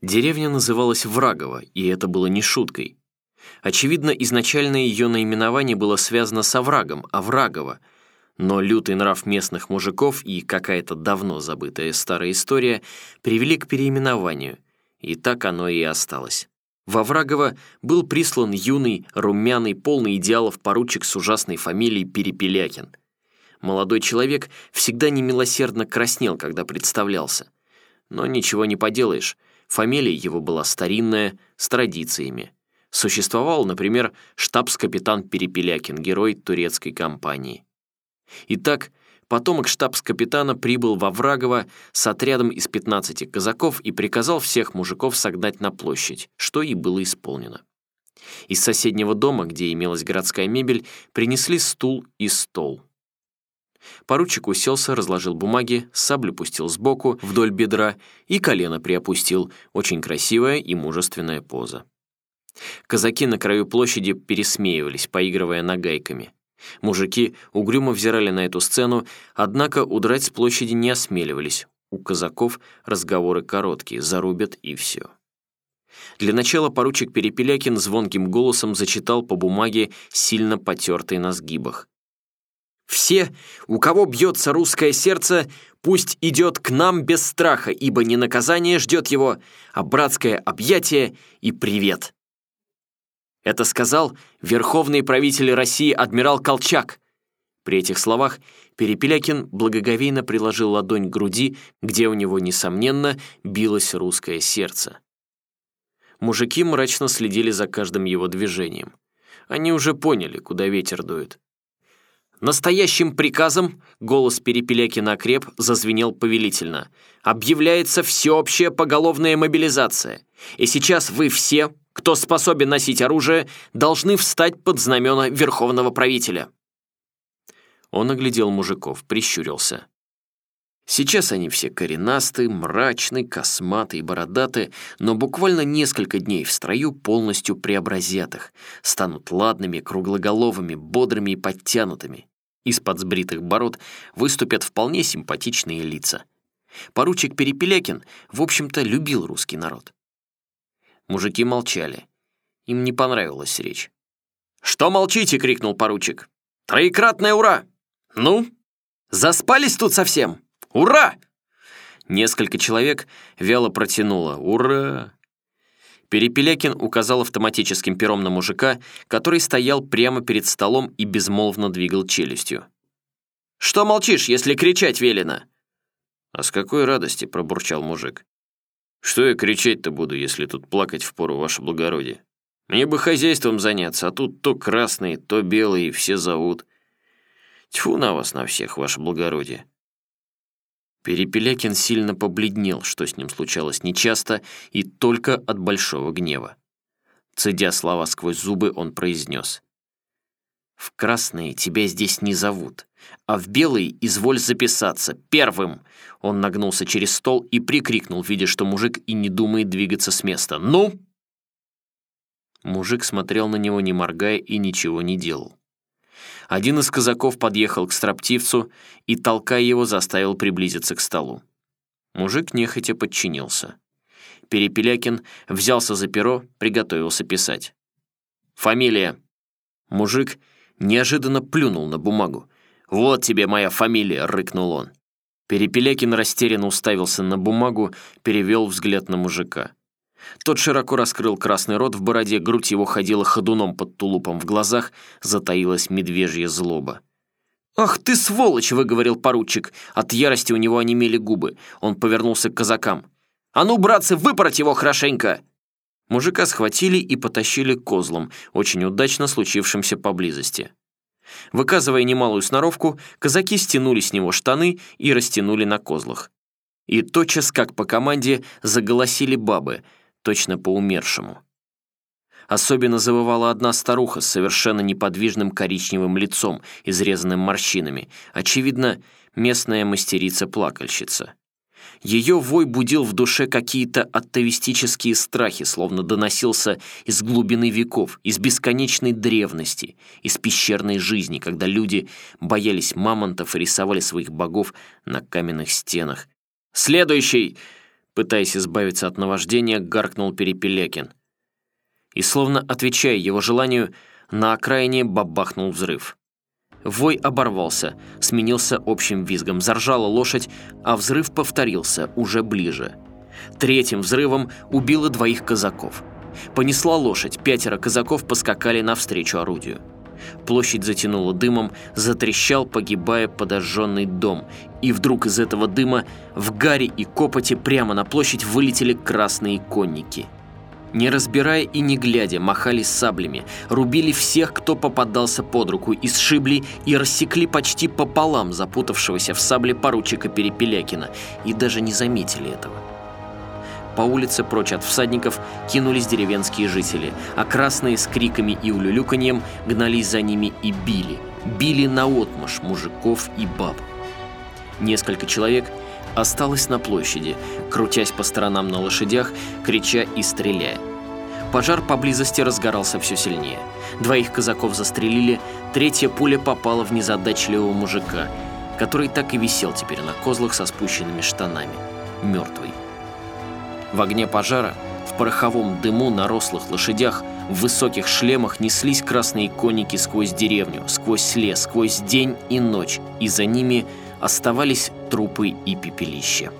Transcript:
Деревня называлась Врагово, и это было не шуткой. Очевидно, изначально ее наименование было связано с оврагом, Оврагово, но лютый нрав местных мужиков и какая-то давно забытая старая история привели к переименованию, и так оно и осталось. Во Врагово был прислан юный, румяный, полный идеалов поручик с ужасной фамилией Перепелякин. Молодой человек всегда немилосердно краснел, когда представлялся. Но ничего не поделаешь, фамилия его была старинная, с традициями. Существовал, например, штабс-капитан Перепелякин, герой турецкой кампании. Итак, потомок штабс-капитана прибыл во Врагово с отрядом из 15 казаков и приказал всех мужиков согнать на площадь, что и было исполнено. Из соседнего дома, где имелась городская мебель, принесли стул и стол. Поручик уселся, разложил бумаги, саблю пустил сбоку, вдоль бедра и колено приопустил, очень красивая и мужественная поза. Казаки на краю площади пересмеивались, поигрывая нагайками. Мужики угрюмо взирали на эту сцену, однако удрать с площади не осмеливались. У казаков разговоры короткие, зарубят и все. Для начала поручик Перепелякин звонким голосом зачитал по бумаге, сильно потертой на сгибах. «Все, у кого бьется русское сердце, пусть идет к нам без страха, ибо не наказание ждет его, а братское объятие и привет». Это сказал верховный правитель России адмирал Колчак. При этих словах Перепелякин благоговейно приложил ладонь к груди, где у него, несомненно, билось русское сердце. Мужики мрачно следили за каждым его движением. Они уже поняли, куда ветер дует. Настоящим приказом, голос Перепелякина окреп, зазвенел повелительно, объявляется всеобщая поголовная мобилизация. И сейчас вы все, кто способен носить оружие, должны встать под знамена верховного правителя». Он оглядел мужиков, прищурился. Сейчас они все коренастые, мрачные, косматые, бородатые, но буквально несколько дней в строю полностью преобразят их, станут ладными, круглоголовыми, бодрыми и подтянутыми. Из-под сбритых бород выступят вполне симпатичные лица. Поручик Перепелякин, в общем-то, любил русский народ. Мужики молчали. Им не понравилась речь. «Что молчите?» — крикнул поручик. «Троекратное ура! Ну, заспались тут совсем? Ура!» Несколько человек вяло протянуло «Ура!». Перепелякин указал автоматическим пером на мужика, который стоял прямо перед столом и безмолвно двигал челюстью. «Что молчишь, если кричать велено?» «А с какой радости?» — пробурчал мужик. Что я кричать-то буду, если тут плакать впору, ваше благородие? Мне бы хозяйством заняться, а тут то красные, то белые, все зовут. Тьфу на вас на всех, ваше благородие. Перепелякин сильно побледнел, что с ним случалось нечасто и только от большого гнева. Цедя слова сквозь зубы, он произнес. «В красные тебя здесь не зовут а в белый изволь записаться, первым!» Он нагнулся через стол и прикрикнул, видя, что мужик и не думает двигаться с места. «Ну!» Мужик смотрел на него, не моргая, и ничего не делал. Один из казаков подъехал к строптивцу и, толкая его, заставил приблизиться к столу. Мужик нехотя подчинился. Перепелякин взялся за перо, приготовился писать. «Фамилия!» Мужик неожиданно плюнул на бумагу. «Вот тебе моя фамилия!» — рыкнул он. Перепелякин растерянно уставился на бумагу, перевел взгляд на мужика. Тот широко раскрыл красный рот в бороде, грудь его ходила ходуном под тулупом в глазах, затаилась медвежья злоба. «Ах ты сволочь!» — выговорил поручик. От ярости у него онемели губы. Он повернулся к казакам. «А ну, братцы, выпороть его хорошенько!» Мужика схватили и потащили к козлам, очень удачно случившимся поблизости. Выказывая немалую сноровку, казаки стянули с него штаны и растянули на козлах. И тотчас, как по команде, заголосили бабы, точно по умершему. Особенно завывала одна старуха с совершенно неподвижным коричневым лицом, изрезанным морщинами, очевидно, местная мастерица-плакальщица. Ее вой будил в душе какие-то атовистические страхи, словно доносился из глубины веков, из бесконечной древности, из пещерной жизни, когда люди боялись мамонтов и рисовали своих богов на каменных стенах. «Следующий!» Пытаясь избавиться от наваждения, гаркнул Перепелякин. И словно отвечая его желанию, на окраине бабахнул взрыв. Вой оборвался, сменился общим визгом, заржала лошадь, а взрыв повторился, уже ближе. Третьим взрывом убило двоих казаков. Понесла лошадь, пятеро казаков поскакали навстречу орудию. Площадь затянула дымом, затрещал, погибая подожженный дом. И вдруг из этого дыма в гаре и копоте прямо на площадь вылетели красные конники – не разбирая и не глядя, махали саблями, рубили всех, кто попадался под руку, и сшибли и рассекли почти пополам запутавшегося в сабле поручика Перепелякина, и даже не заметили этого. По улице прочь от всадников кинулись деревенские жители, а красные с криками и улюлюканьем гнались за ними и били. Били наотмашь мужиков и баб. Несколько человек – осталась на площади, крутясь по сторонам на лошадях, крича и стреляя. Пожар поблизости разгорался все сильнее. Двоих казаков застрелили, третья пуля попала в незадачливого мужика, который так и висел теперь на козлах со спущенными штанами, мертвый. В огне пожара, в пороховом дыму на рослых лошадях, в высоких шлемах неслись красные конники сквозь деревню, сквозь лес, сквозь день и ночь, и за ними – оставались трупы и пепелища.